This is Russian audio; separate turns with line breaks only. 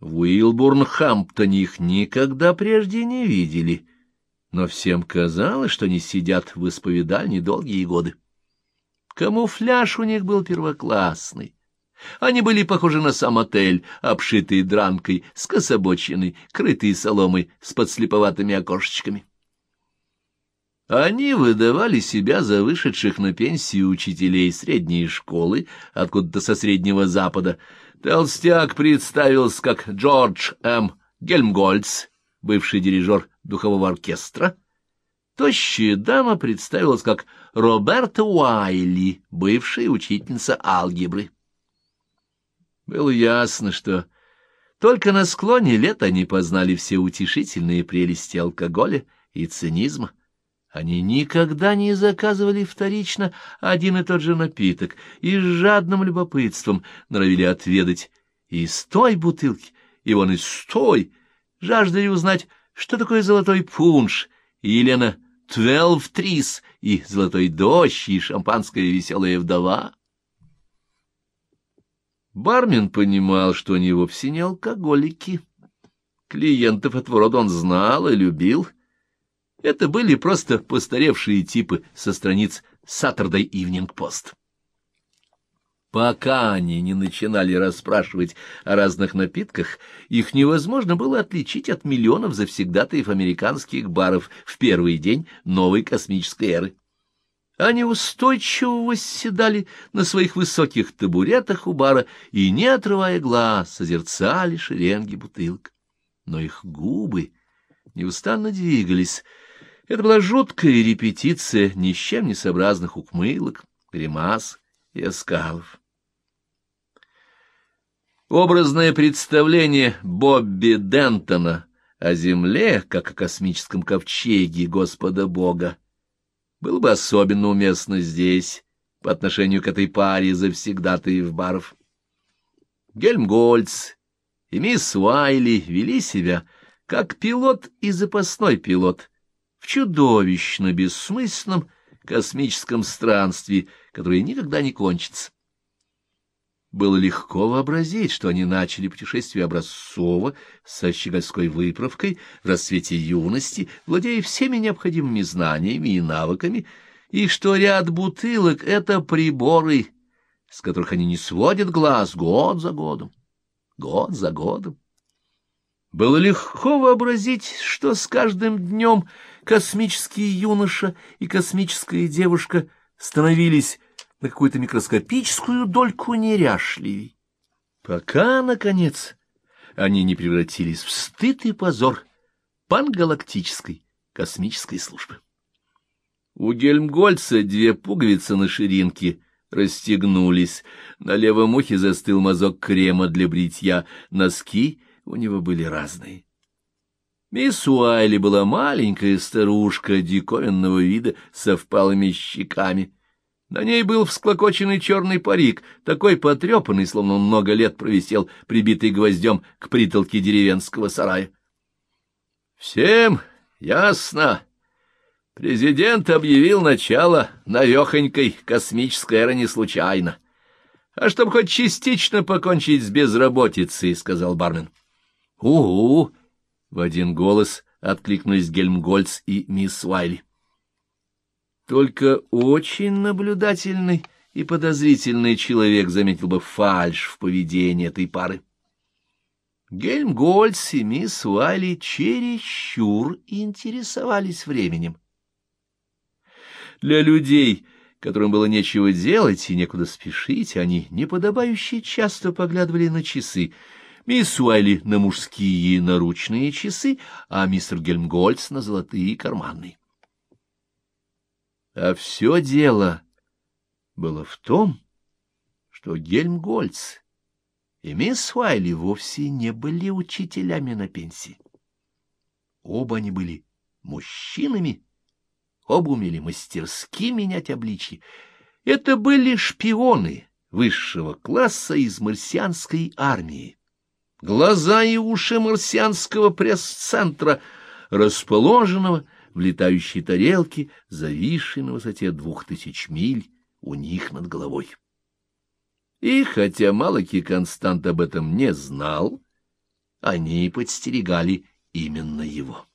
В Уилбурн-Хамптоне их никогда прежде не видели, но всем казалось, что они сидят в исповедальне долгие годы. Камуфляж у них был первоклассный. Они были похожи на сам отель, обшитый дранкой, скособоченный, крытый соломой, с подслеповатыми окошечками. Они выдавали себя за вышедших на пенсию учителей средней школы, откуда-то со Среднего Запада. Толстяк представился как Джордж М. Гельмгольц, бывший дирижер духового оркестра. Тощая дама представилась как Роберта Уайли, бывшая учительница алгебры. Было ясно, что только на склоне лет они познали все утешительные прелести алкоголя и цинизма. Они никогда не заказывали вторично один и тот же напиток и с жадным любопытством норовили отведать из той бутылки, и вон из той, жаждали узнать, что такое золотой пунш, и Елена Твелв Трис, и золотой дождь, и шампанская веселая вдова. Бармен понимал, что они вовсе не алкоголики. Клиентов этого рода он знал и любил. Это были просто постаревшие типы со страниц Saturday Evening Post. Пока они не начинали расспрашивать о разных напитках, их невозможно было отличить от миллионов завсегдатаев американских баров в первый день новой космической эры. Они устойчиво восседали на своих высоких табуретах у бара и, не отрывая глаз, созерцали шеренги бутылок. Но их губы неустанно двигались. Это была жуткая репетиция ни с чем не сообразных ухмылок, гримас и оскалов. Образное представление Бобби Дентона о Земле, как о космическом ковчеге Господа Бога, было бы особенно уместно здесь, по отношению к этой паре завсегдатаев баров. Гельмгольц и мисс Уайли вели себя как пилот и запасной пилот в чудовищно бессмысленном космическом странстве, которое никогда не кончится. Было легко вообразить, что они начали путешествие образцово, со щегольской выправкой, в расцвете юности, владея всеми необходимыми знаниями и навыками, и что ряд бутылок — это приборы, с которых они не сводят глаз год за годом, год за годом. Было легко вообразить, что с каждым днем космический юноша и космическая девушка становились на какую-то микроскопическую дольку неряшливей, пока, наконец, они не превратились в стыд и позор пангалактической космической службы. У Гельмгольца две пуговицы на ширинке расстегнулись, на левом ухе застыл мазок крема для бритья, носки у него были разные. Мисс Уайли была маленькая старушка диковинного вида со впалыми щеками — на ней был всклокоченный черный парик, такой потрепанный, словно много лет провисел, прибитый гвоздем к притолке деревенского сарая. — Всем ясно. Президент объявил начало навехонькой космической эры не случайно. А чтобы хоть частично покончить с безработицей, — сказал бармен. — У-у! — в один голос откликнулись Гельмгольц и мисс Уайли. Только очень наблюдательный и подозрительный человек заметил бы фальшь в поведении этой пары. Гельмгольц и мисс Уайли чересчур интересовались временем. Для людей, которым было нечего делать и некуда спешить, они неподобающе часто поглядывали на часы. Мисс Уайли на мужские наручные часы, а мистер Гельмгольц на золотые карманные. А все дело было в том, что Гельмгольц и мисс Уайли вовсе не были учителями на пенсии. Оба они были мужчинами, оба умели мастерски менять обличье. Это были шпионы высшего класса из марсианской армии. Глаза и уши марсианского пресс-центра, расположенного в летающей тарелке, зависшей на высоте двух тысяч миль у них над головой. И хотя Малаки Констант об этом не знал, они подстерегали именно его.